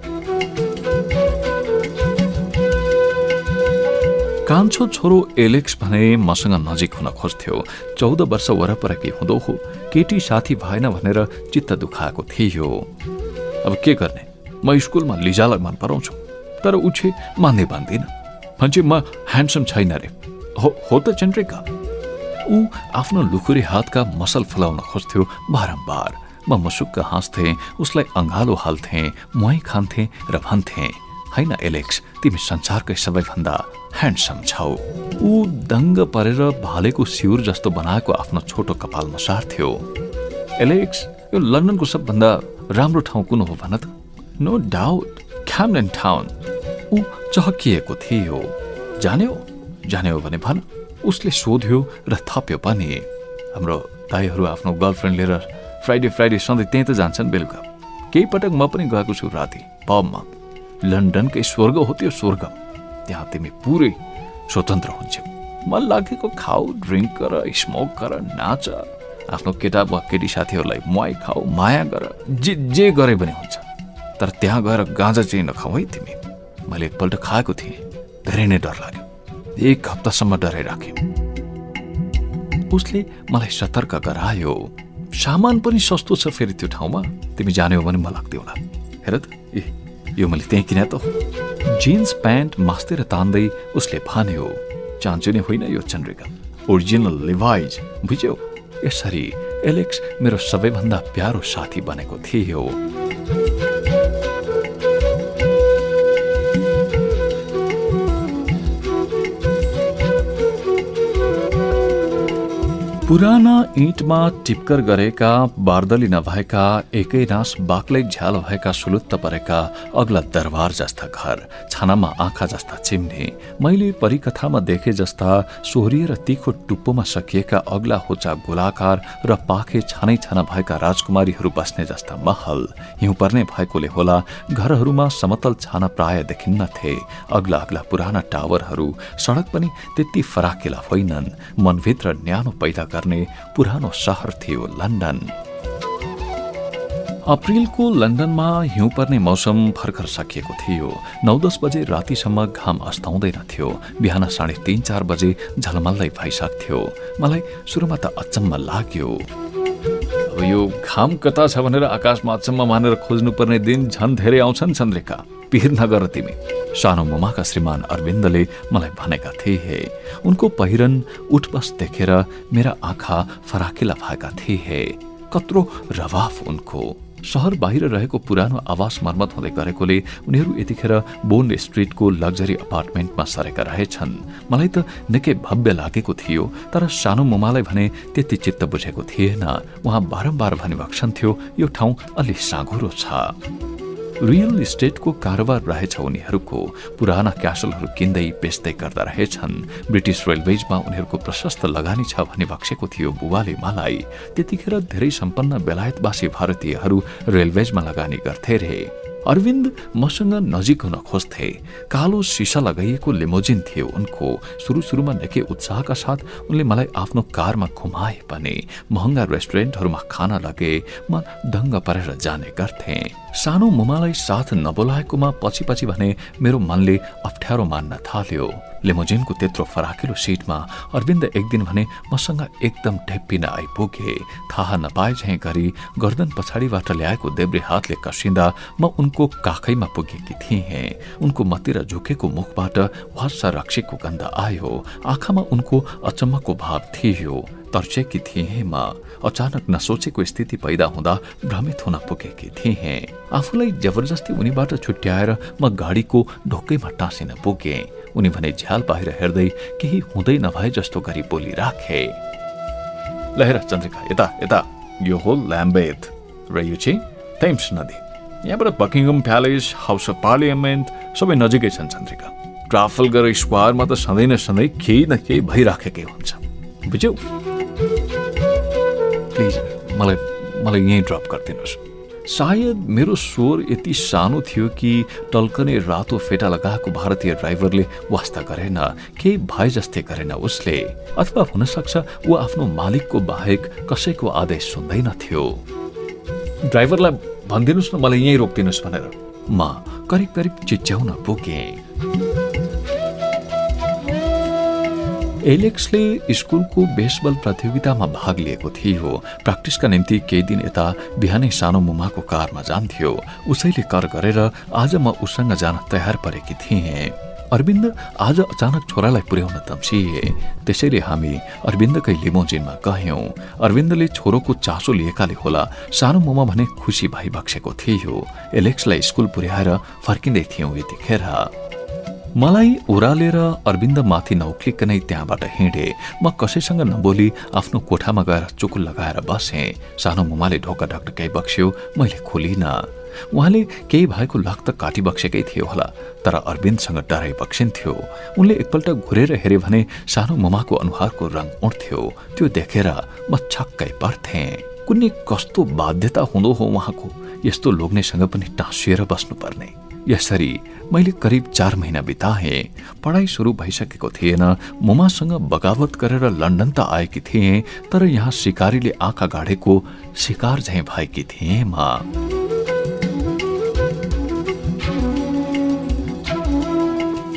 कान्छो छोरो एलेक्स भने मसँग नजिक हुन खोज्थ्यो। चौध वर्ष वरपरकी हुँदो हो। केटी साथी भएन भनेर चित्त दुखाएको थियो। अब के गर्ने? म स्कुलमा लिजालाई मन पराउँछु। तर ऊ मान्दै मान्दिन भन्छ म ह्यान्डसम छैन रे। हो हो त चन्द्रिका। ऊ आफ्नो लुखुरी हातका मसल फुलाउन खोज्थ्यो बारम्बार। म मुसुक्क हाँस्थे उसलाई अङ्गालो हाल्थे मुहाई खान्थे र भन्थे होइन एलेक्स? तिमी संसारकै सबैभन्दा ह्यान्डसम छौ। ऊ दङ्ग परेर भालेको सिउर जस्तो बनाएको आफ्नो छोटो कपालमा सार्थ्यो एलेक्स यो लन्डनको सबभन्दा राम्रो ठाउँ कुन हो भन त नो डाउट ख्यामलेन टाउन ऊ चहकिएको थियो। जान्यो? जान्यो भने भन। उसले सोध्यो र थप्यो पनि। हाम्रो दाईहरू आफ्नो गर्लफ्रेन्ड लिएर फ्राइडे फ्राइडे सधैँ त्यहीँ त जान्छन् बेलुका। केही पटक म पनि गएको छु राति पबमा। लन्डनकै स्वर्ग हो त्यो स्वर्ग। त्यहाँ तिमी पुरै स्वतन्त्र हुन्छौ। मन लागेको खाऊ ड्रिङ्क गर स्मोक गर नाच। आफ्नो केटा वा केटी साथीहरूलाई मुहाई खाऊ माया गर जे जे गरे पनि हुन्छ। तर त्यहाँ गएर गाँजा चाहिँ नखाऊ है तिमी। मैले एकपल्ट खाएको थिएँ। धेरै नै डर लाग्यो। एक हप्तासम्म डराइराखेँ उसले मलाई सतर्क गरायो। सामान पनि सस्तो छ फेरि त्यो ठाउँमा। तिमी जाने हो भने मलाई लाग्थ्यो होला। हेर त ए यो मैले त्यहीँ किने त जिन्स प्यान्ट मास्तेर तान्दै उसले भन्यो चान्चु नै होइन यो चन्द्रिका। ओरिजिनल लिभाइज बुझ्यौ? यसरी एलेक्स मेरो सबैभन्दा प्यारो साथी बनेको थियो पुराना इँटमा टिपकर गरेका बार्दली नभएका एकै नास बाक्लै झ्याल भएका सुलुत्त परेका अग्ला दरबार जस्ता घर छानामा आँखा जस्ता चिम्ने मैले परिकथामा देखे जस्ता सोहरिएर तिखो टुप्पोमा सकिएका अग्ला होचा गोलाकार र पाखे छानै छाना भएका राजकुमारीहरू बस्ने जस्ता महल हिउँ पर्ने भएकोले होला घरहरूमा समतल छाना प्राय देखिन्नथे अग्ला अग्ला पुराना टावरहरू सडक पनि त्यति फराकिला होइनन् मनभित्र न्यानो पैदा पुरानो सहर थियो लन्डन। अप्रिलको लन्डनमा हिउँ पर्ने मौसम भर्खर सकिएको थियो। नौ दस बजे रातिसम्म घाम अस्ताउँदैन थियो। बिहान साढे तिन चार बजे झलमल्लै भइसक्थ्यो। मलाई सुरुमा त अचम्म लाग्यो। यो घाम कता छ भनेर आकाशमा अचम्म मानेर खोज्नुपर्ने दिन झन् धेरै आउँछन् चन्द्रिका। पिर नगर तिमी। सानो मुमाका श्रीमान अरविन्दले मलाई भनेका थिए उनको पहिरन उठबस देखेर मेरा आँखा फराकिला भएका थिए। कत्रो रवाफ उनको। सहर बाहिर रहेको पुरानो आवास मर्मत हुँदै गरेकोले उनीहरू यतिखेर बोन स्ट्रिटको लग्जरी अपार्टमेन्टमा सरेका रहेछन्। मलाई त निकै भव्य लागेको थियो तर सानो मुमालाई भने त्यति चित्त बुझेको थिएन। उहाँ बारम्बार भनिभक्षन्थ्यो यो ठाउँ अलि साँघुरो छ। रियल इस्टेटको कारोबार रहेछ उनीहरूको। पुराना क्यासलहरू किन्दै बेच्दै गर्दा रहेछन्। ब्रिटिस रेलवेजमा उनीहरूको प्रशस्त लगानी छ भनी बक्सेको थियो बुवाले मलाई। त्यतिखेर धेरै सम्पन्न बेलायतवासी भारतीयहरू रेलवेजमा लगानी गर्थे रे। अरविन्द मसँग नजिक हुन खोज्थे। कालो सिसा लगाइएको लिमोजिन थियो उनको। सुरु सुरुमा निकै उत्साहका साथ उनले मलाई आफ्नो कारमा घुमाए पनि महँगा रेस्टुरेन्टहरूमा खाना लगे म दङ्ग परेर जाने गर्थे। सानो मुमालाई साथ नबोलाएकोमा पछि पछि भने मेरो मनले अप्ठ्यारो मान्न थाल्यो। लेमोजिनको त्यत्रो फराकिलो सिटमा अरविन्द एक दिन भने मसँग एकदम ढेप्पिन आइपुगे थाहा नपाए झैँ गरी गर्दन पछाडिबाट ल्याएको देब्रे हातले कसिँदा म उनको काखैमा पुगेकी थिएँ। उनको मतिर झुकेको मुखबाट वर्षा रक्सीको गन्ध आयो। आँखामा उनको अचम्मको भाव थियो। तर्सेकी थिएँ म अचानक नसोचेको स्थिति पैदा हुँदा भ्रमित हुन पुगेकी थिएँ? आफूलाई जबरजस्ती उनीबाट छुट्याएर म गाडीको ढोकैमा टाँसिन पुगेँ। उनी भने झ्याल बाहिर हेर्दै केही हुँदै नभए जस्तो गरी बोलिराखे। लहेर चन्द्रिका यता यता। यो हो ल्याम्बेथ। र यो चाहिँ थेम्स नदी। यहाँबाट Buckingham Palace House of Parliament सबै नजिकै छन् चन्द्रिका। ट्राफलगर स्क्वायरमा त सधैँ न सधैँ केही न केही भइराखेकै हुन्छ। बुझ्यौ? मलाई मलाई यहीँ ड्रप गरिदिनुहोस्। सायद मेरो स्वर यति सानो थियो कि टल्कने रातो फेटा लगाएको भारतीय ड्राइभरले वास्ता गरेन केही भए जस्तै गरेन उसले। अथवा हुन सक्छ ऊ आफ्नो मालिकको बाहेक कसैको आदेश सुन्दैनथ्यो ड्राइभरलाई भनिदिनुहोस् न मलाई यहीँ रोकिदिनुहोस् भनेर। म करिब करिब चिच्याउन पुगेँ। एलेक्सले स्कुलको बेसबल प्रतियोगितामा भाग लिएको थियो। प्र्याक्टिसका निम्ति केही दिन यता बिहानै सानो मुमाको कारमा जान्थ्यो। उसैले कर गरेर आज म उसँग जान तयार परेकी थिएँ। अरविन्द आज अचानक छोरालाई पुर्याउन तम्सिए। त्यसैले हामी अरविन्दकै लिमोजिनमा गयौं अरविन्दले छोरोको चासो लिएकाले होला सानो मोमा भने खुसी भइबक्सेको थियो। एलेक्सलाई स्कुल पुर्याएर फर्किँदै थियौं यतिखेर। मलाई ओह्रालेर अरविन्द माथि नौक्लिकनै त्यहाँबाट हिँडे। म कसैसँग नबोली आफ्नो कोठामा गएर चुकुल लगाएर बसे। सानो मुमाले ढोका ढकढकाइ बक्स्यो मैले खोलिन। उहाँले केही भएको लक त काटी बक्सेकै थियो होला तर अरविन्दसँग डराइ बक्सिन्थ्यो। उनले एकपल्ट घुरेर हेरे भने सानो मुमाको अनुहारको रङ उठ्थ्यो। त्यो देखेर म छक्कै पर्थे। कुनै कस्तो बाध्यता हुँदो हो उहाँको। यस्तो लोग्नेसँग पनि टाँसिएर बस्नुपर्ने। यसरी मैले करिब चार महिना बिताएँ। पढाइ सुरु भइसकेको थिएन। मुमासँग बगावत गरेर लन्डन त आएकी थिएँ तर यहाँ सिकारीले आँखा गाडेको शिकार झैँ भएकी थिएँ म।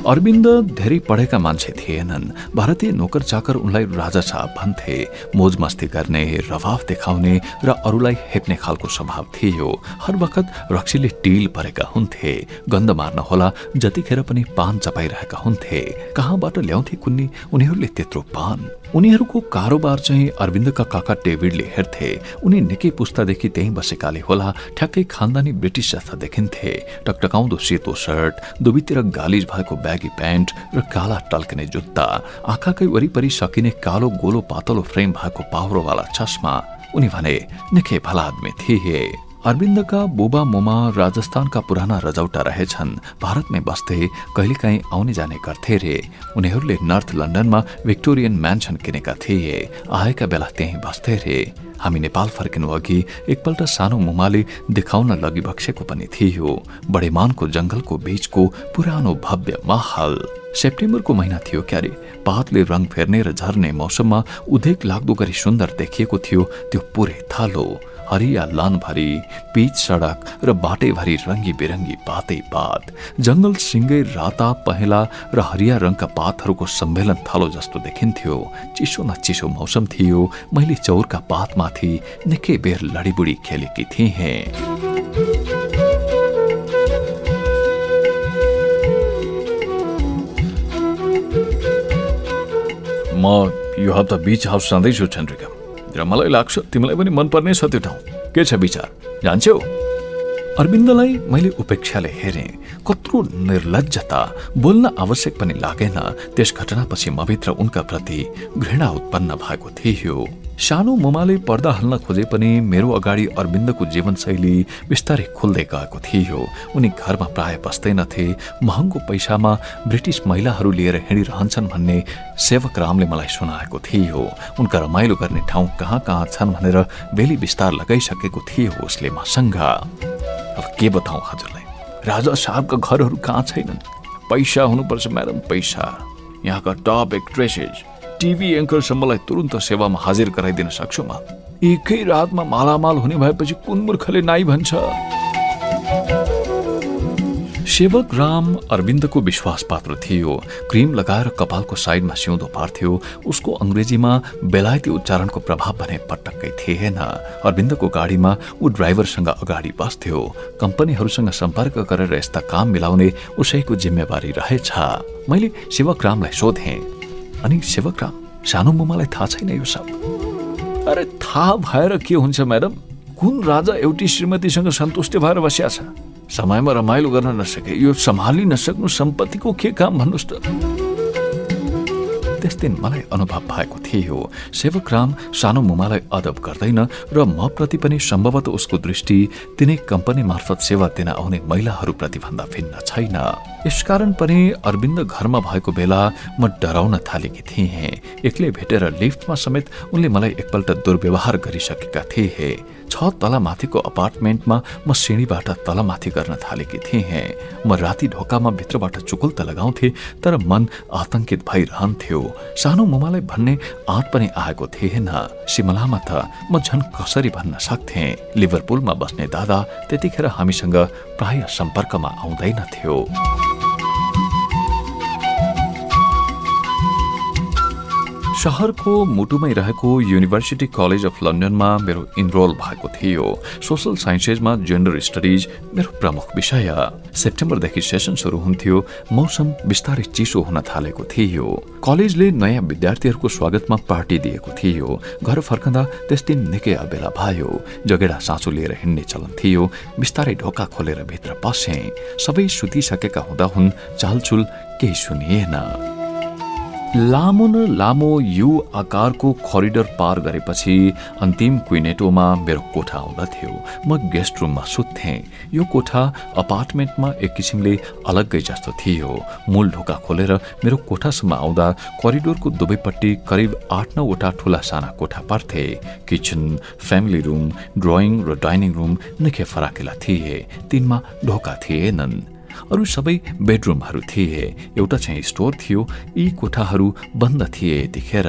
अरविन्द धेरै पढेका मान्छे थिएनन्। भारतीय नोकर चाकर उनलाई राजा साहब भन्थे मोज मस्ती गर्ने रभाव देखाउने र अरूलाई हेप्ने खालको स्वभाव थियो। हर वखत रक्सीले टिल परेका हुन्थे गन्ध मार्न होला जतिखेर पनि पान चपाइरहेका हुन्थे। कहाँबाट ल्याउँथे कुन्नी? उनीहरूले त्यत्रो पान। उनीहरूको कारोबार चाहिँ अरविन्दका काका डेभिडले हेर्थे। उनी निकै पुस्तादेखि त्यहीँ बसेकाले होला ठ्याक्कै खानदानी ब्रिटिस जस्ता देखिन्थे। टकटकाउँदो सेतो सर्ट दुवैतिर गालिज भएको ब्यागी प्यान्ट र काला टल्किने जुत्ता आँखाकै वरिपरि सकिने कालो गोलो पातलो फ्रेम भएको पाउरोवाला चस्मा। उनी भने निकै भला आदमी थिए। अरविन्दका बुबा मोमा राजस्थानका पुराना रजौटा रहेछन्। भारतमै बस्थे कहिलेकाहीँ आउने जाने गर्थे रे। उनीहरूले नर्थ लन्डनमा विक्टोरियन म्यान्सन किनेका थिए। आएका बेला त्यहीँ बस्थे रे। हामी नेपाल फर्किनु अघि एकपल्ट सानो मुमाले देखाउन लगी बक्सेको पनि थियो। बडेमानको जंगलको बीचको पुरानो भव्य महल। सेप्टेम्बरको महिना थियो क्यारे। पातले रङ फेर्ने र झर्ने मौसममा उदेक लाग्दो गरी सुन्दर देखिएको थियो त्यो पुरै थालो हरिया लानभरि पिच सडक र बाटैभरि रङ्गी बिरङ्गी पातै पात जङ्गल सिङ्गै राता पहेँला र हरिया रङका पातहरूको सम्मेलन थालो जस्तो देखिन्थ्यो। चिसो न चिसो मौसम थियो। मैले चौरका पातमाथि निकै बेर लडीबुडी खेलेकी थिएँ। म यो हप्ता बिच हाउस जाँदैछु चन्द्रिका। र मलाई लाग्छ तिमीलाई पनि मनपर्ने छ त्यो ठाउँ। के छ विचार? जान्छौ? अरविन्दलाई मैले उपेक्षाले हेरेँ। कत्रो निर्लजता बोल्न आवश्यक पनि लागेन। त्यस घटनापछि मभित्र उनका प्रति घृणा उत्पन्न भएको थियो। सानो मुमाले पर्दा हाल्न खोजे पनि मेरो अगाडि अरविन्दको जीवनशैली बिस्तारै खुल्दै गएको थियो। उनी घरमा प्राय बस्दैनथे महँगो पैसामा ब्रिटिस महिलाहरू लिएर हिँडिरहन्छन् भन्ने सेवक रामले मलाई सुनाएको थियो। उनका रमाइलो गर्ने ठाउँ कहाँ कहाँ छन् भनेर बेली विस्तार लगाइसकेको थियो उसले मसँग। अब के बताउँ हजुरलाई? राजा साहबका घरहरू कहाँ छैनन्? पैसा हुनुपर्छ म्याडम पैसा। यहाँका टप एक्ट्रेसेस। टिभी एङ्करसम्मलाई तुरन्त सेवामा हाजिर गराइदिन सक्छु म एकै रातमा मालामाल हुने भएपछि कुन मूर्खले नाइ भन्छ? सेवक राम अरविन्दको विश्वास पात्र थियो। क्रिम लगाएर कपालको साइडमा सिउँदो पार्थ्यो। उसको अङ्ग्रेजीमा बेलायती उच्चारणको प्रभाव भने पटक्कै थिएन। अरविन्दको गाडीमा ऊ ड्राइभरसँग अगाडि बस्थ्यो। कम्पनीहरूसँग सम्पर्क गरेर यस्ता काम मिलाउने उसैको जिम्मेवारी रहेछ। मैले सेवक रामलाई सोधेँ अनि सेवकराम सानो मुमालाई थाहा छैन यो सब। अरे थाहा भएर के हुन्छ म्याडम? कुन राजा एउटी श्रीमतीसँग सन्तुष्ट भएर बसिया छ? समयमा रमाइलो गर्न नसके यो सम्हालि नसक्नु सम्पत्तिको के काम भन्नुहोस् त? त्यस दिन मलाई अनुभव भएको थियो सेवक राम सानो मुमालाई अदब गर्दैन र म प्रति पनि सम्भवतः उसको दृष्टि तिनै कम्पनी मार्फत सेवा दिन आउने महिलाहरूप्रति भन्दा भिन्न छैन। यसकारण पनि अरविन्द घरमा भएको बेला म डराउन थालेकी थिएँ। एक्लै भेटेर लिफ्टमा समेत उनले मलाई एकपल्ट दुर्व्यवहार गरिसकेका थिए। छ तला माथिको अपार्टमेन्टमा म सिँढीबाट तलमाथि गर्न थालेकी थिएँ। म राति ढोकामा भित्रबाट चुकुल त लगाउँथे तर मन आतंकित भइरहन्थ्यो। सानो मुमालाई भन्ने आँट पनि आएको थिएन। सिमलामा त म झन् कसरी भन्न सक्थेँ? लिभरपुलमा बस्ने दादा त्यतिखेर हामीसँग प्राय सम्पर्कमा आउँदैनथ्यो सहरको मुटुमै रहेको युनिभर्सिटी कलेज अफ लन्डनमा मेरो इनरोल भएको थियो। सोसल साइन्सेसमा जेन्डर स्टडिज मेरो प्रमुख विषय। सेप्टेम्बरदेखि सेसन सुरु हुन्थ्यो। मौसम बिस्तारै चिसो हुन थालेको थियो। कलेजले नयाँ विद्यार्थीहरूको स्वागतमा पार्टी दिएको थियो। घर फर्कँदा त्यस दिन निकै अबेला भयो। जगेडा साँचो लिएर हिँड्ने चलन थियो। बिस्तारै ढोका खोलेर भित्र पसे। सबै सुतिसकेका हुँदा हुन् चालचुल केही सुनिएन। लामो न लामो यु आकारको करिडर पार गरेपछि अन्तिम क्विनेटोमा मेरो कोठा आउँदथ्यो म गेस्ट रुममा सुत्थेँ। यो कोठा अपार्टमेन्टमा एक किसिमले अलग्गै जस्तो थियो। मूल ढोका खोलेर मेरो कोठासम्म आउँदा करिडोरको दुवैपट्टि करिब आठ नौवटा ठुला साना कोठा पर्थे। किचन फ्यामिली रुम ड्रइङ र डाइनिङ रुम निकै फराकिला थिए। तिनमा ढोका थिएनन्। अरू सबै बेडरुमहरू थिए। एउटा चाहिँ स्टोर थियो यी कोठाहरू बन्द थिए यतिखेर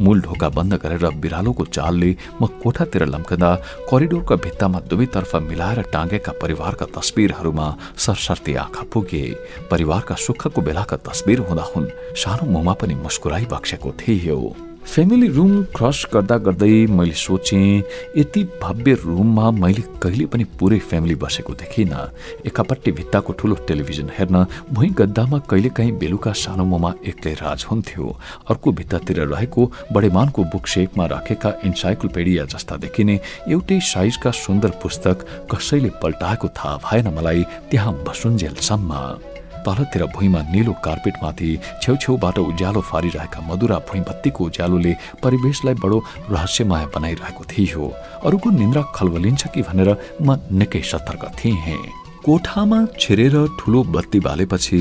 मूल ढोका बन्द गरेर बिरालोको चालले म कोठातिर लम्कँदा करिडोरका भित्तामा दुवैतर्फ मिलाएर टाँगेका परिवारका तस्बिरहरूमा सरसर्ती आँखा पुगे। परिवारका सुखको बेलाका तस्बिर हुँदा हुन् सानो मुमा पनि मुस्कुराई बक्सेको थियो। फेमिली रुम क्रस गर्दा गर्दै मैले सोचेँ यति भव्य रुममा मैले कहिले पनि पुरै फ्यामिली बसेको देखिनँ। एकापट्टि भित्ताको ठुलो टेलिभिजन हेर्न भुइँ गद्दामा कहिलेकाहीँ बेलुका सानो मोमा एक्लै राज हुन्थ्यो। अर्को भित्तातिर रहेको बडेमानको बुक सेपमा राखेका इन्साइक्लोपेडिया जस्ता देखिने एउटै साइजका सुन्दर पुस्तक कसैले पल्टाएको थाहा भएन मलाई त्यहाँ बसुन्जेलसम्म। तलतिर भुइँमा निलो कार्पेटमाथि छेउछेउबाट उज्यालो फारिरहेका मधुरा भुइँबत्तीको उज्यालोले परिवेशलाई बडो रहस्यमय बनाइरहेको थियो। अरूको निन्द्रा खलबलिन्छ कि भनेर म निकै सतर्क थिएँ। कोठामा छिरेर ठुलो बत्ती बालेपछि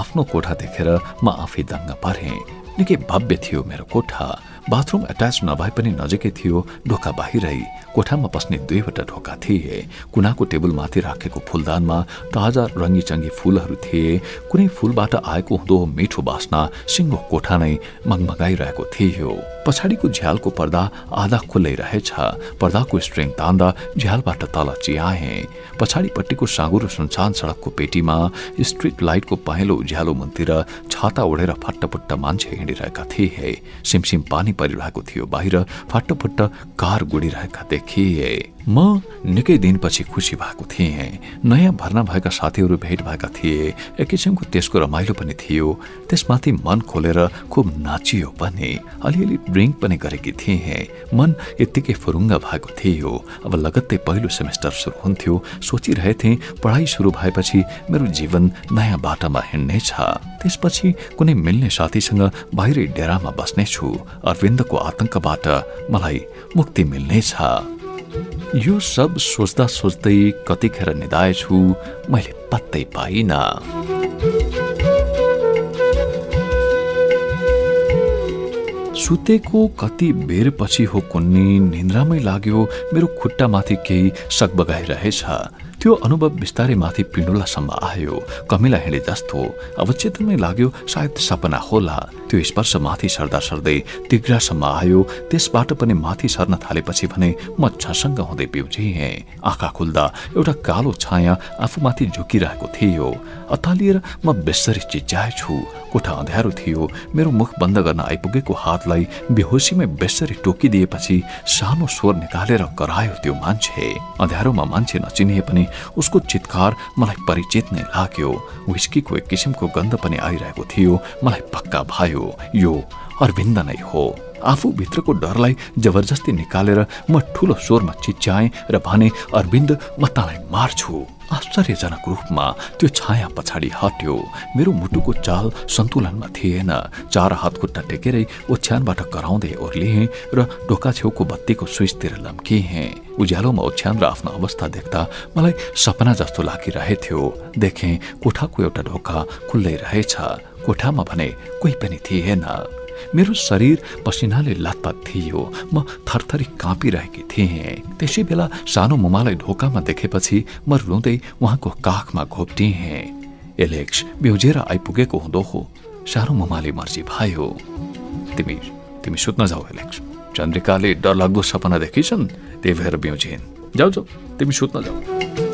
आफ्नो कोठा देखेर म आफै दङ्ग परेँ। निकै भव्य थियो मेरो कोठा। बाथरुम एट्याच नभए पनि नजिकै थियो ढोका बाहिरै कोठामा पस्ने दुईवटा ढोका थिए। कुनाको टेबलमाथि राखेको फुलदानमा ताजा रङ्गी चङ्गी फुलहरू थिए। कुनै फुलबाट आएको हुँदो मिठो बास्ना सिङ्गो कोठा नै मगमगाइरहेको थियो। पछाडिको झ्यालको पर्दा आधा खुल्लै रहेछ। पर्दाको स्ट्रिङ तान्दा झ्यालबाट तल चियाए। पछाडिपट्टिको साँगुरो सुनसान सडकको पेटीमा स्ट्रिट लाइटको पहेँलो उज्यालो मुनतिर छाता ओढेर फट्टपुट्ट मान्छे हिँडिरहेका थिए। सिमसिम पानी परिरहेको थियो। बाहिर फाटोफुट्ट कार गुडिरहेका देखिए। म निकै दिनपछि खुसी भएको थिएँ। नयाँ भर्ना भएका साथीहरू भेट भएका थिए। एक किसिमको त्यसको रमाइलो पनि थियो। त्यसमाथि मन खोलेर खुब नाचियो पनि। अलिअलि ड्रिङ्क पनि गरेकी थिएँ। मन यत्तिकै फुरुङ्ग भएको थियो। अब लगत्तै पहिलो सेमेस्टर सुरु हुन्थ्यो। सोचिरहेथे पढाइ सुरु भएपछि मेरो जीवन नयाँ बाटामा हिँड्नेछ। त्यसपछि कुनै मिल्ने साथीसँग बाहिरै डेरामा बस्नेछु। अरविन्दको आतंकबाट मलाई मुक्ति मिल्नेछ। यो सब सोच्दा सोच्दै कतिखेर निधाएछु मैले पत्तै पाइनँ। सुतेको कति बेरपछि हो कुन्नी निन्द्रामै लाग्यो मेरो खुट्टामाथि केही सकबगाइरहेछ। त्यो अनुभव बिस्तारै माथि पिण्डुलासम्म आयो कमिला हिँडे जस्तो अवचेतनमै लाग्यो सायद सपना होला त्यो स्पर्श माथि सर्दा सर्दै तिग्रासम्म आयो त्यसबाट पनि माथि सर्न थालेपछि भने म छसँग हुँदै पिउझिएँ आँखा खुल्दा एउटा कालो छाया आफूमाथि झुकिरहेको थियो अतालिएर म बेसरी चिच्याएछु कोठा अँध्यारो थियो। मेरो मुख बन्द गर्न आइपुगेको हातलाई बेहोसीमै बेसरी टोकिदिएपछि सानो स्वर निकालेर करायो त्यो मान्छे। अँध्यारोमा मान्छे नचिनिए पनि उसको चितकार मलाई परिचित नै लाग्यो। विस्कीको एक किसिमको गन्ध पनि आइरहेको थियो। मलाई पक्का भयो यो अरविन्द नै हो। आफू भित्रको डरलाई जबरजस्ती निकालेर म ठुलो स्वरमा चिच्याएँ र भने अरविन्द म तँलाई मार्छु। आश्चर्यजनक रूपमा त्यो छाया पछाडि हट्यो। मेरो मुटुको चाल सन्तुलनमा थिएन। चार हात खुट्टा टेकेरै ओछ्यानबाट कराउँदै ओर्लिएँ र ढोका छेउको बत्तीको स्विचतिर लम्किएँ। उज्यालोमा ओछ्यान र आफ्नो अवस्था देख्दा मलाई सपना जस्तो लागिरहेथ्यो। देखेँ कोठाको एउटा ढोका खुल्दै रहेछ। कोठामा भने कोही पनि थिएन। मेरो शरीर पसिनाले लतपत थियो। म थरथरी काँपिरहेकी थिएँ। त्यसै बेला सानो मुमालाई ढोकामा देखेपछि म रुँदै उहाँको काखमा घोप्टिएँ। एलेक्स बेउजेर आइपुगेको हुँदो हो। सानो मुमाले मर्जी भयो। तिमी तिमी सुत्न जाऊ एलेक्स। चन्द्रिकाले डरलाग्दो सपना देखिछन्। त्यही भएर बिउजिन्। जाऊ जाऊ। तिमी सुत्न जाऊ।